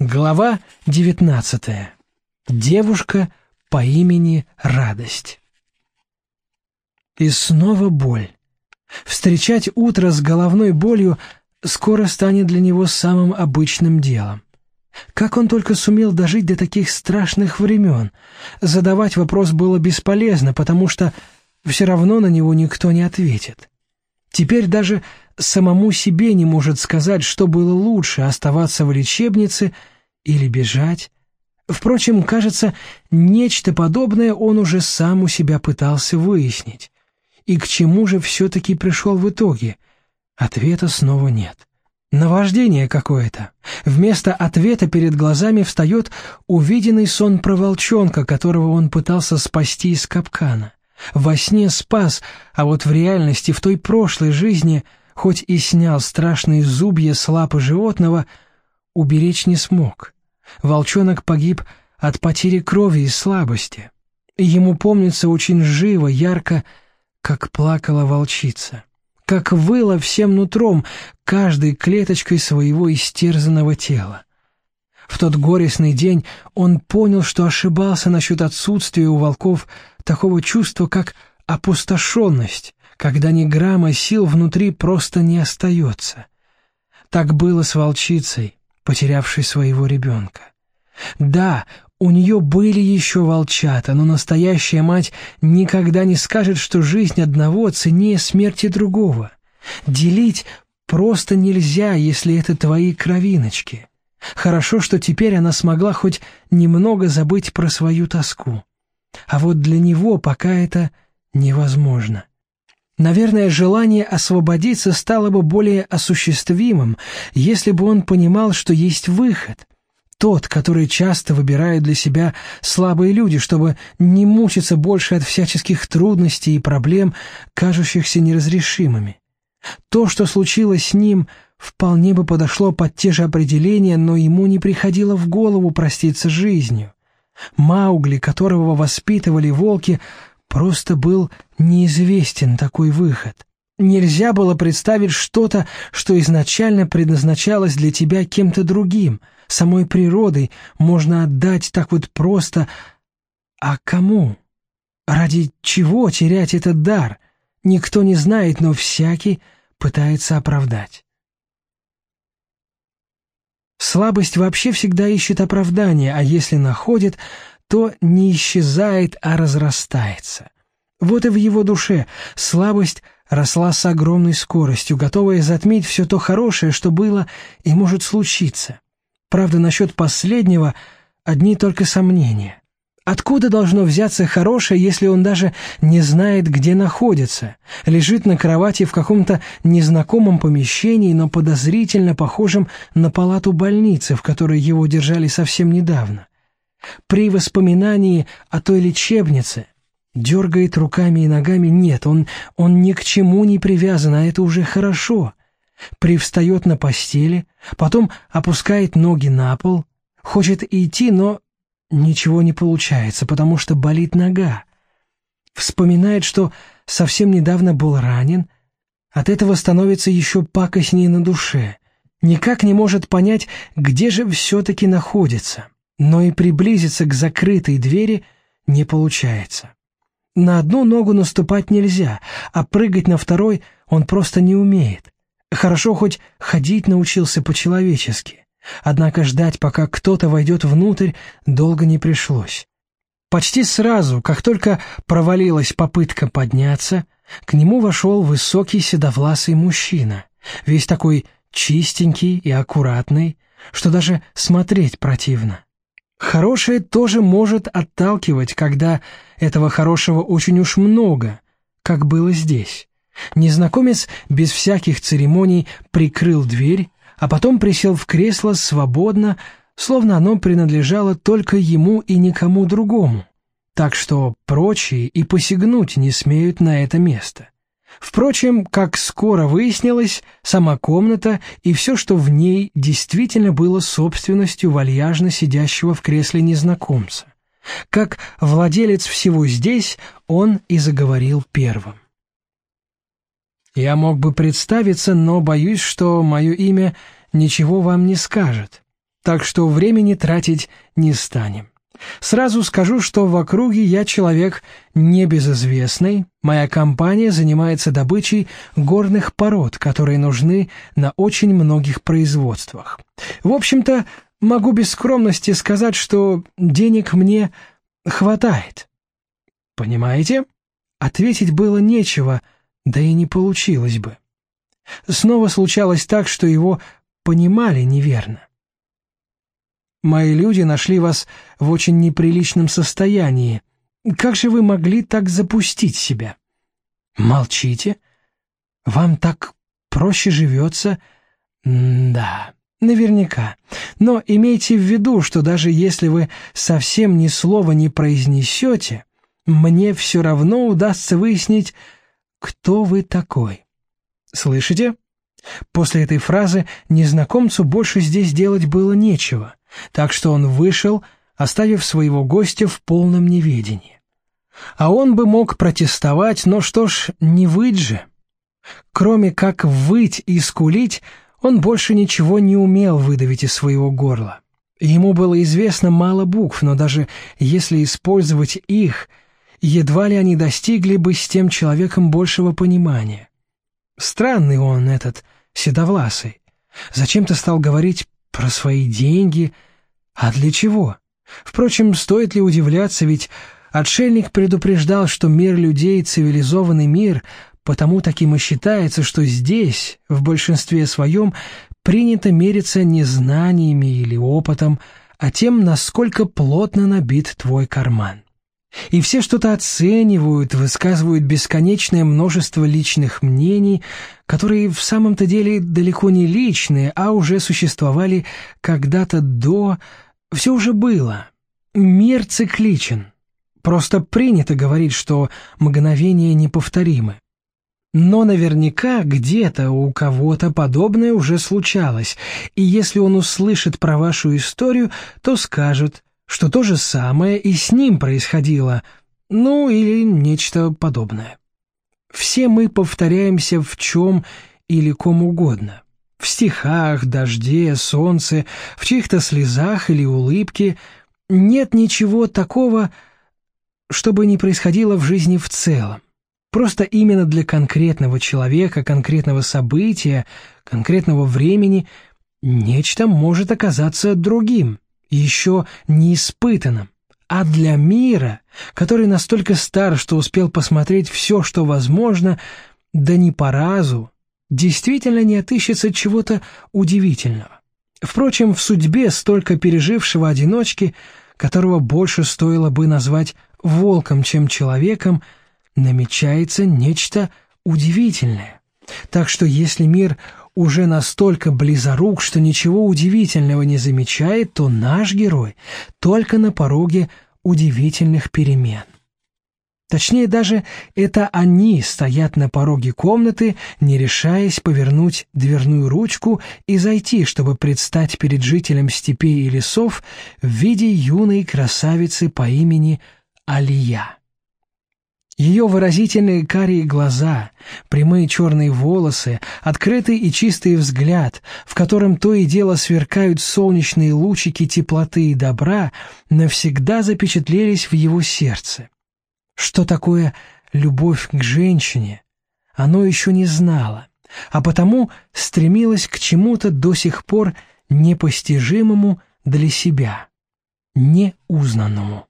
Глава 19. Девушка по имени Радость. И снова боль. Встречать утро с головной болью скоро станет для него самым обычным делом. Как он только сумел дожить до таких страшных времен? Задавать вопрос было бесполезно, потому что все равно на него никто не ответит. Теперь даже самому себе не может сказать, что было лучше — оставаться в лечебнице или бежать. Впрочем, кажется, нечто подобное он уже сам у себя пытался выяснить. И к чему же все-таки пришел в итоге? Ответа снова нет. Наваждение какое-то. Вместо ответа перед глазами встает увиденный сон про волчонка, которого он пытался спасти из капкана. Во сне спас, а вот в реальности, в той прошлой жизни, хоть и снял страшные зубья с лапы животного, уберечь не смог. Волчонок погиб от потери крови и слабости. Ему помнится очень живо, ярко, как плакала волчица, как выла всем нутром, каждой клеточкой своего истерзанного тела. В тот горестный день он понял, что ошибался насчет отсутствия у волков такого чувства, как опустошенность, когда ни грамма сил внутри просто не остается. Так было с волчицей, потерявшей своего ребенка. Да, у нее были еще волчата, но настоящая мать никогда не скажет, что жизнь одного ценнее смерти другого. Делить просто нельзя, если это твои кровиночки. Хорошо, что теперь она смогла хоть немного забыть про свою тоску. А вот для него пока это невозможно. Наверное, желание освободиться стало бы более осуществимым, если бы он понимал, что есть выход. Тот, который часто выбирают для себя слабые люди, чтобы не мучиться больше от всяческих трудностей и проблем, кажущихся неразрешимыми. То, что случилось с ним, вполне бы подошло под те же определения, но ему не приходило в голову проститься жизнью. Маугли, которого воспитывали волки, просто был неизвестен такой выход. Нельзя было представить что-то, что изначально предназначалось для тебя кем-то другим, самой природой, можно отдать так вот просто. А кому? Ради чего терять этот дар? Никто не знает, но всякий пытается оправдать. Слабость вообще всегда ищет оправдание, а если находит, то не исчезает, а разрастается. Вот и в его душе слабость росла с огромной скоростью, готовая затмить все то хорошее, что было и может случиться. Правда, насчет последнего одни только сомнения. Откуда должно взяться хорошее, если он даже не знает, где находится, лежит на кровати в каком-то незнакомом помещении, но подозрительно похожем на палату больницы, в которой его держали совсем недавно? При воспоминании о той лечебнице дергает руками и ногами «нет, он, он ни к чему не привязан, а это уже хорошо». Привстает на постели, потом опускает ноги на пол, хочет идти, но Ничего не получается, потому что болит нога. Вспоминает, что совсем недавно был ранен. От этого становится еще пакостнее на душе. Никак не может понять, где же все-таки находится. Но и приблизиться к закрытой двери не получается. На одну ногу наступать нельзя, а прыгать на второй он просто не умеет. Хорошо хоть ходить научился по-человечески. Однако ждать, пока кто-то войдет внутрь, долго не пришлось. Почти сразу, как только провалилась попытка подняться, к нему вошел высокий седовласый мужчина, весь такой чистенький и аккуратный, что даже смотреть противно. Хорошее тоже может отталкивать, когда этого хорошего очень уж много, как было здесь. Незнакомец без всяких церемоний прикрыл дверь, а потом присел в кресло свободно, словно оно принадлежало только ему и никому другому, так что прочие и посягнуть не смеют на это место. Впрочем, как скоро выяснилось, сама комната и все, что в ней действительно было собственностью вальяжно сидящего в кресле незнакомца. Как владелец всего здесь, он и заговорил первым. Я мог бы представиться, но боюсь, что мое имя ничего вам не скажет. так что времени тратить не станем. Сразу скажу, что в округе я человек небезызвестный. Моя компания занимается добычей горных пород, которые нужны на очень многих производствах. В общем-то, могу без скромности сказать, что денег мне хватает. Понимаете? Ответить было нечего, да и не получилось бы. Снова случалось так, что его понимали неверно. Мои люди нашли вас в очень неприличном состоянии. Как же вы могли так запустить себя? Молчите? Вам так проще живется? М да, наверняка. Но имейте в виду, что даже если вы совсем ни слова не произнесете, мне все равно удастся выяснить, кто вы такой. Слышите? После этой фразы незнакомцу больше здесь делать было нечего, так что он вышел, оставив своего гостя в полном неведении. А он бы мог протестовать, но что ж, не выть же. Кроме как выть и скулить, он больше ничего не умел выдавить из своего горла. Ему было известно мало букв, но даже если использовать их, едва ли они достигли бы с тем человеком большего понимания. Странный он, этот седовласый. Зачем-то стал говорить про свои деньги. А для чего? Впрочем, стоит ли удивляться, ведь отшельник предупреждал, что мир людей — цивилизованный мир, потому таким и считается, что здесь, в большинстве своем, принято мериться не знаниями или опытом, а тем, насколько плотно набит твой карман. И все что-то оценивают, высказывают бесконечное множество личных мнений, которые в самом-то деле далеко не личные, а уже существовали когда-то до... Все уже было. Мир цикличен. Просто принято говорить, что мгновения неповторимы. Но наверняка где-то у кого-то подобное уже случалось, и если он услышит про вашу историю, то скажет – что то же самое и с ним происходило, ну или нечто подобное. Все мы повторяемся в чем или ком угодно. В стихах, дожде, солнце, в чьих-то слезах или улыбке. Нет ничего такого, чтобы не происходило в жизни в целом. Просто именно для конкретного человека, конкретного события, конкретного времени нечто может оказаться другим еще не испытанным, а для мира, который настолько стар, что успел посмотреть все, что возможно, да не по разу, действительно не отыщется чего-то удивительного. Впрочем, в судьбе столько пережившего одиночки, которого больше стоило бы назвать волком, чем человеком, намечается нечто удивительное. Так что если мир уже настолько близорук, что ничего удивительного не замечает, то наш герой только на пороге удивительных перемен. Точнее, даже это они стоят на пороге комнаты, не решаясь повернуть дверную ручку и зайти, чтобы предстать перед жителем степей и лесов в виде юной красавицы по имени Алия. Ее выразительные карие глаза, прямые черные волосы, открытый и чистый взгляд, в котором то и дело сверкают солнечные лучики теплоты и добра, навсегда запечатлелись в его сердце. Что такое любовь к женщине, оно еще не знало, а потому стремилось к чему-то до сих пор непостижимому для себя, неузнанному.